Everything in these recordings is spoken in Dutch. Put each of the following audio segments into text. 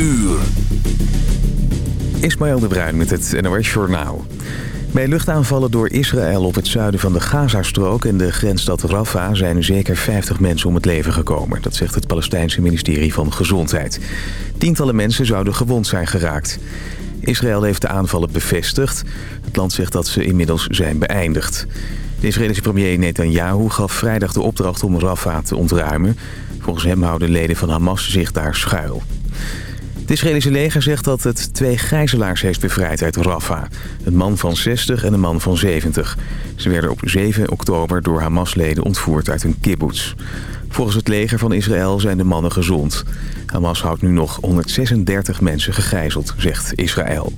uur. Ismaël de Bruin met het NOS Journaal. Bij luchtaanvallen door Israël op het zuiden van de Gazastrook... en de grensstad Rafah zijn zeker 50 mensen om het leven gekomen. Dat zegt het Palestijnse ministerie van Gezondheid. Tientallen mensen zouden gewond zijn geraakt. Israël heeft de aanvallen bevestigd. Het land zegt dat ze inmiddels zijn beëindigd. De Israëlische premier Netanyahu gaf vrijdag de opdracht om Rafah te ontruimen. Volgens hem houden leden van Hamas zich daar schuil. Het Israëlische leger zegt dat het twee gijzelaars heeft bevrijd uit Rafah. Een man van 60 en een man van 70. Ze werden op 7 oktober door Hamas-leden ontvoerd uit een kibbutz. Volgens het leger van Israël zijn de mannen gezond. Hamas houdt nu nog 136 mensen gegijzeld, zegt Israël.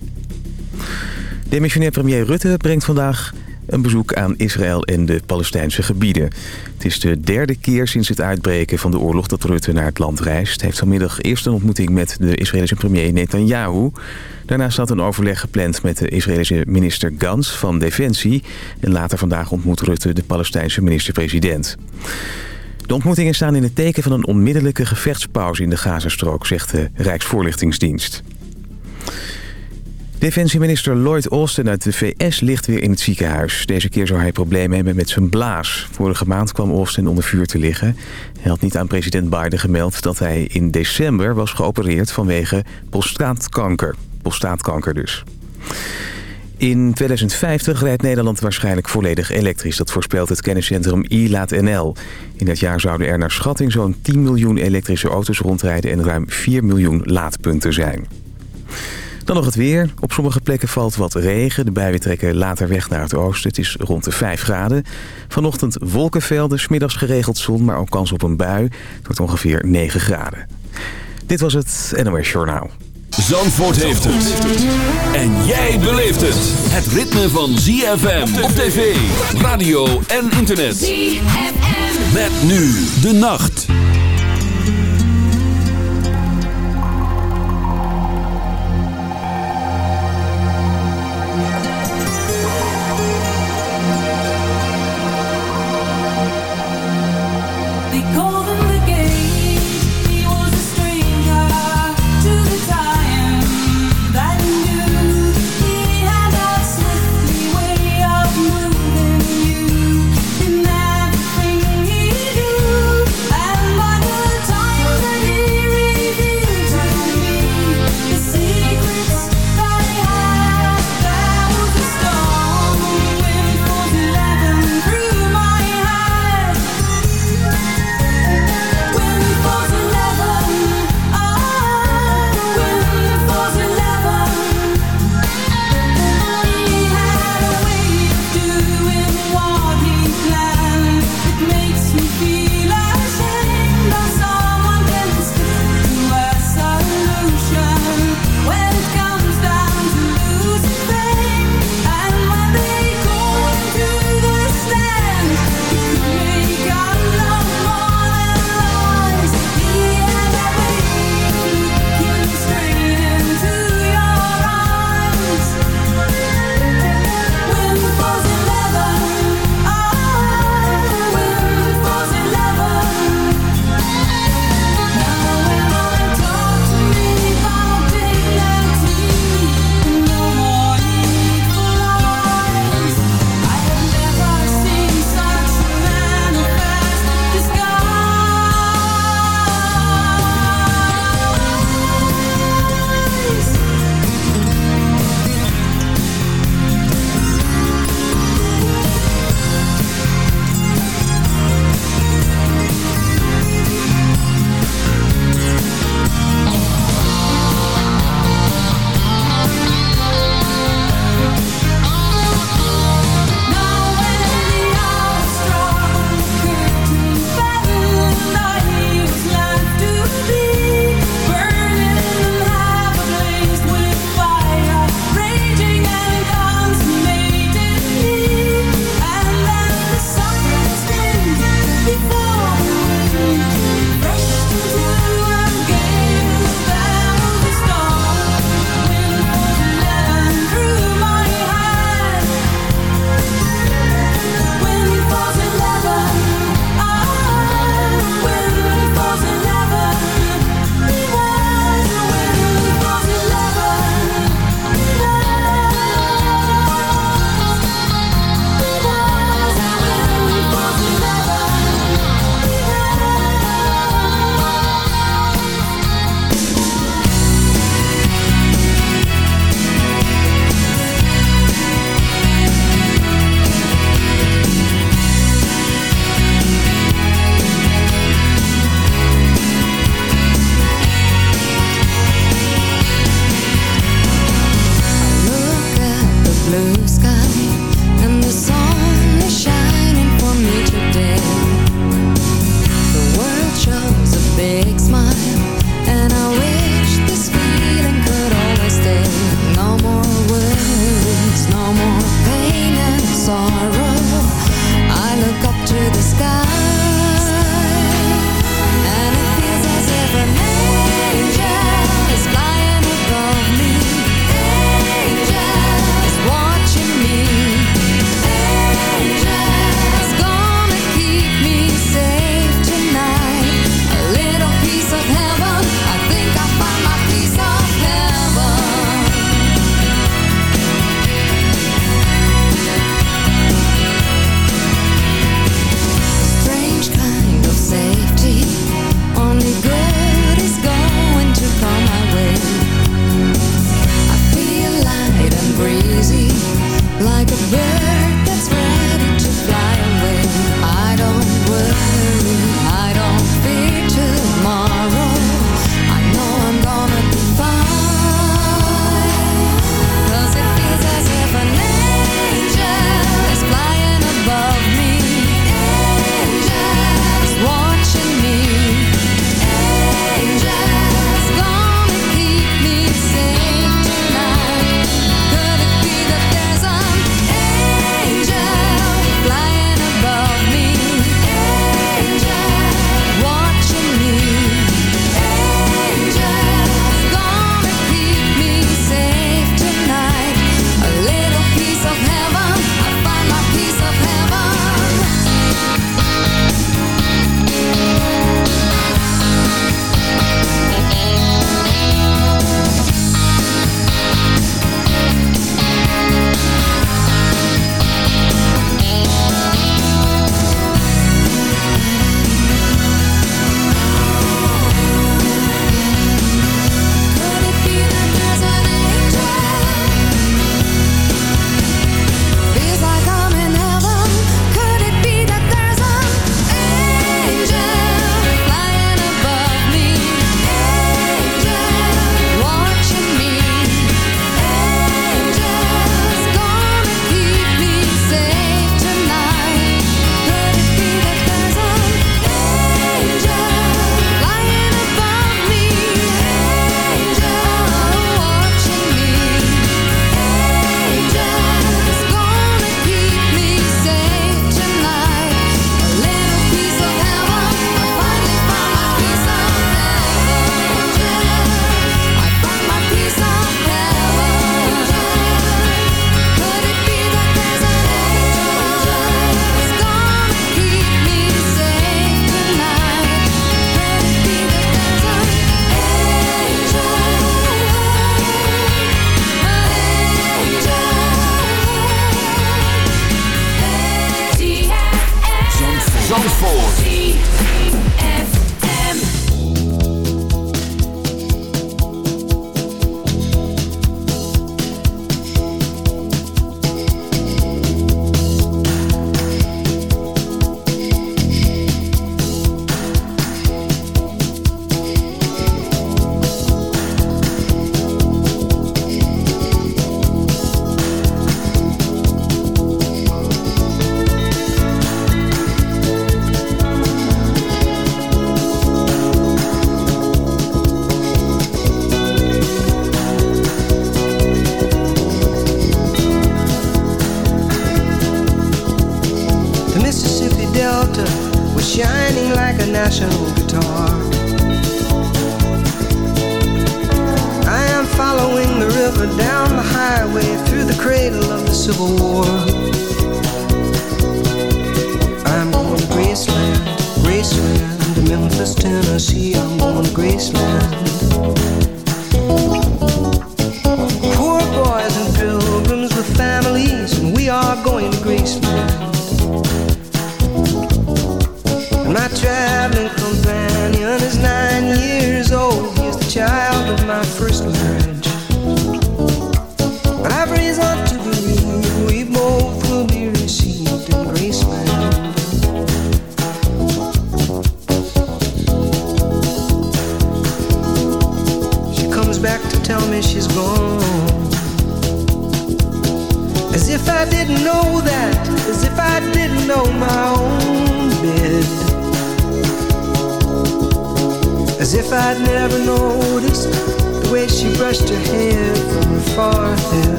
Demissionair premier Rutte brengt vandaag een bezoek aan Israël en de Palestijnse gebieden. Het is de derde keer sinds het uitbreken van de oorlog dat Rutte naar het land reist. Hij heeft vanmiddag eerst een ontmoeting met de Israëlische premier Netanyahu. Daarna staat een overleg gepland met de Israëlische minister Gans van Defensie. En later vandaag ontmoet Rutte de Palestijnse minister-president. De ontmoetingen staan in het teken van een onmiddellijke gevechtspauze in de Gazastrook, zegt de Rijksvoorlichtingsdienst. Defensieminister Lloyd Austin uit de VS ligt weer in het ziekenhuis. Deze keer zou hij problemen hebben met zijn blaas. Vorige maand kwam Austin onder vuur te liggen. Hij had niet aan president Biden gemeld dat hij in december was geopereerd vanwege prostaatkanker. Prostaatkanker dus. In 2050 rijdt Nederland waarschijnlijk volledig elektrisch. Dat voorspelt het kenniscentrum iLaat.nl. In dat jaar zouden er naar schatting zo'n 10 miljoen elektrische auto's rondrijden... en ruim 4 miljoen laadpunten zijn. Dan nog het weer. Op sommige plekken valt wat regen. De buien trekken later weg naar het oosten. Het is rond de 5 graden. Vanochtend wolkenvelden, smiddags geregeld zon, maar ook kans op een bui. Het wordt ongeveer 9 graden. Dit was het NOS Journaal. Zandvoort heeft het. En jij beleeft het. Het ritme van ZFM op tv, radio en internet. ZFM. Met nu de nacht.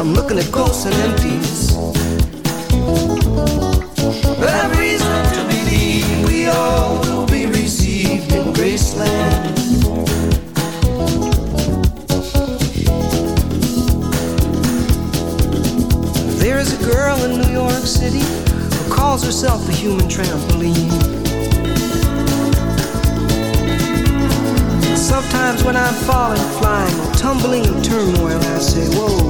I'm looking at ghosts and empties. But reason to believe we all will be received in Graceland. There is a girl in New York City who calls herself a human trampoline. Sometimes when I'm falling, flying, tumbling in turmoil, I say, Whoa,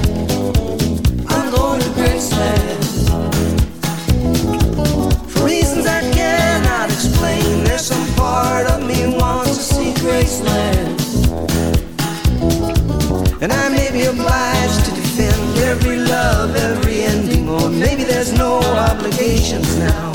And I may be obliged to defend every love, every ending, or maybe there's no obligations now.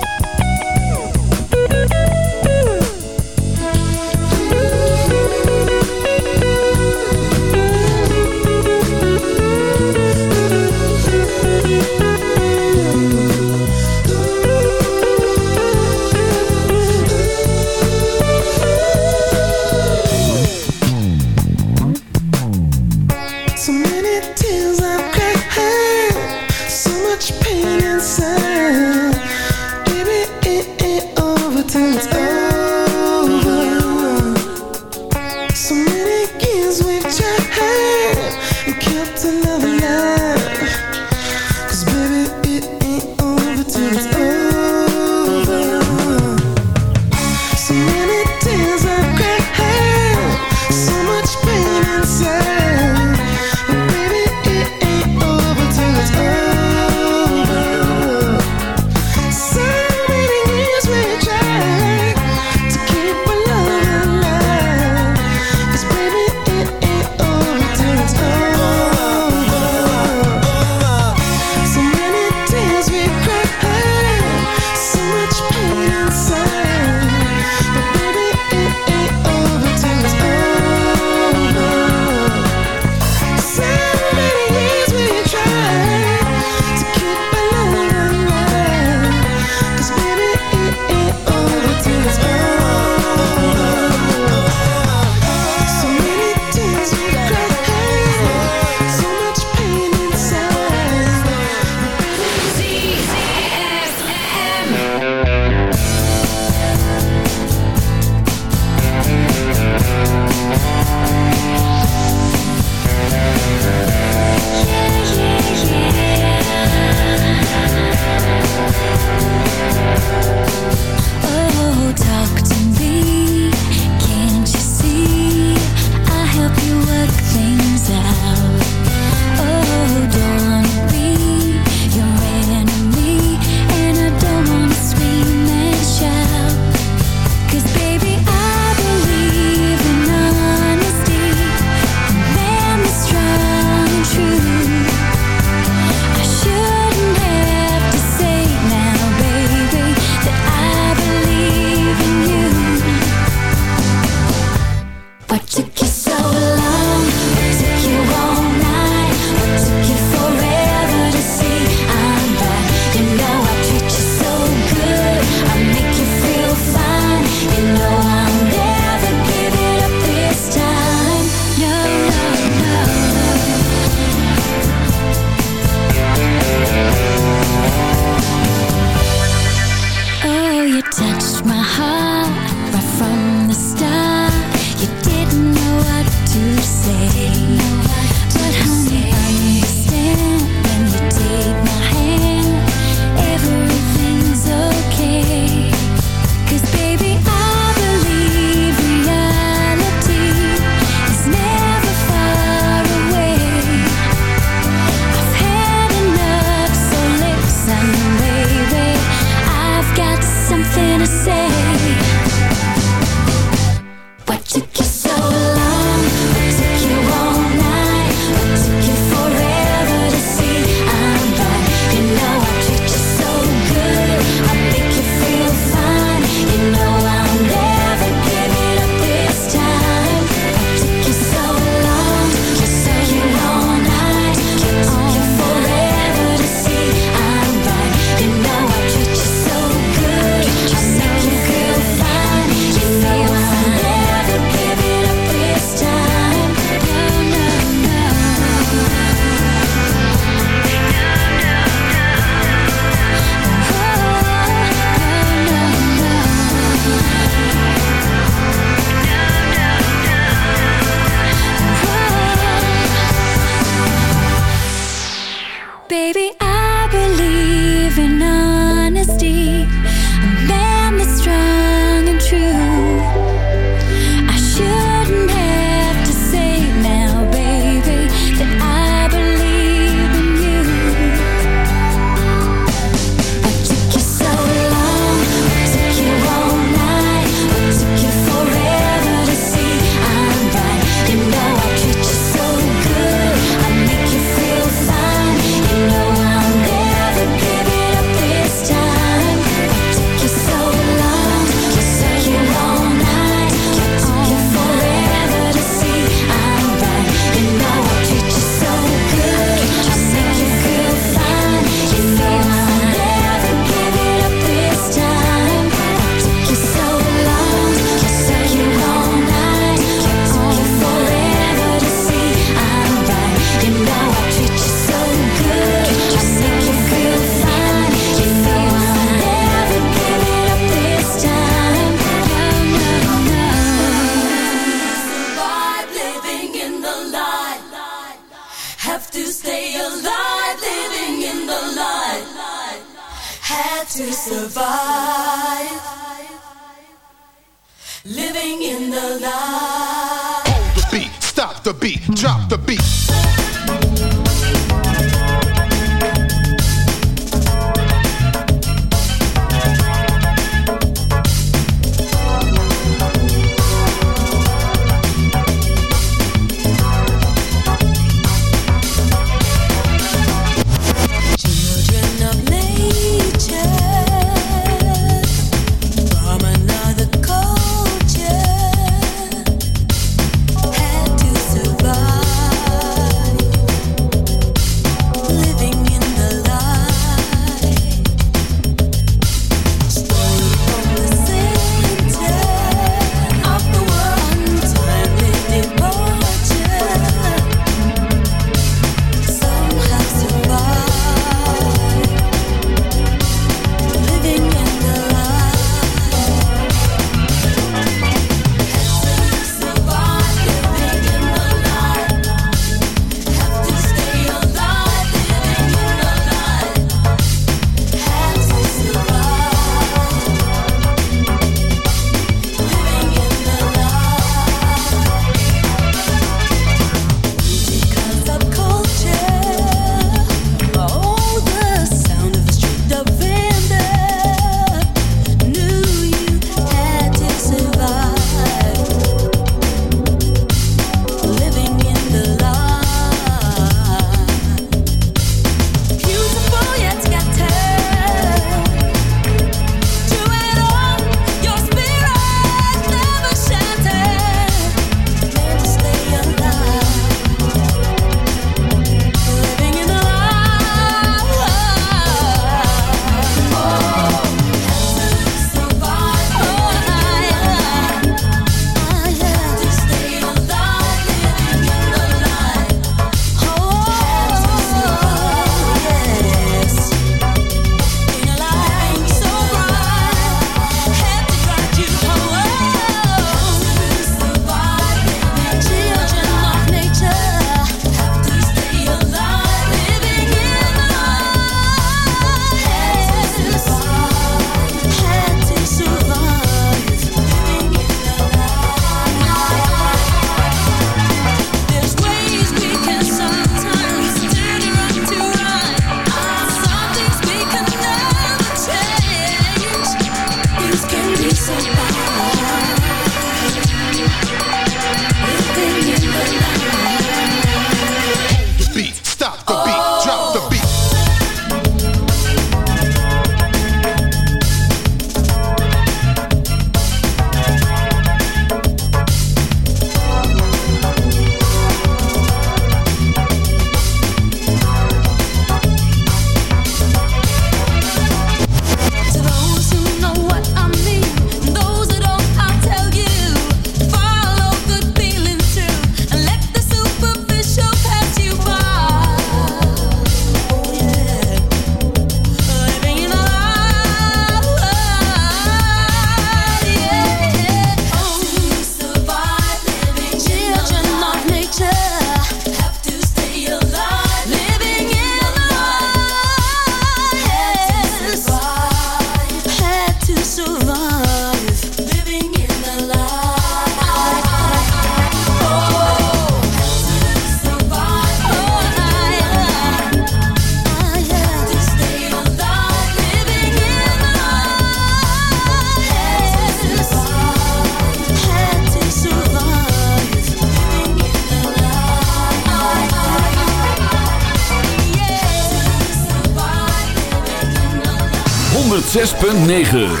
106.9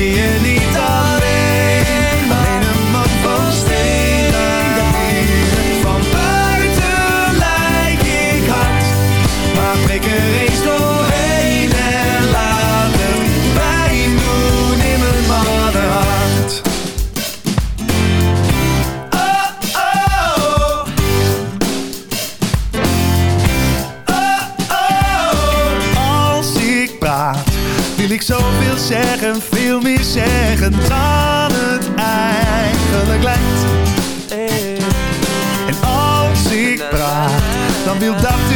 Dan zie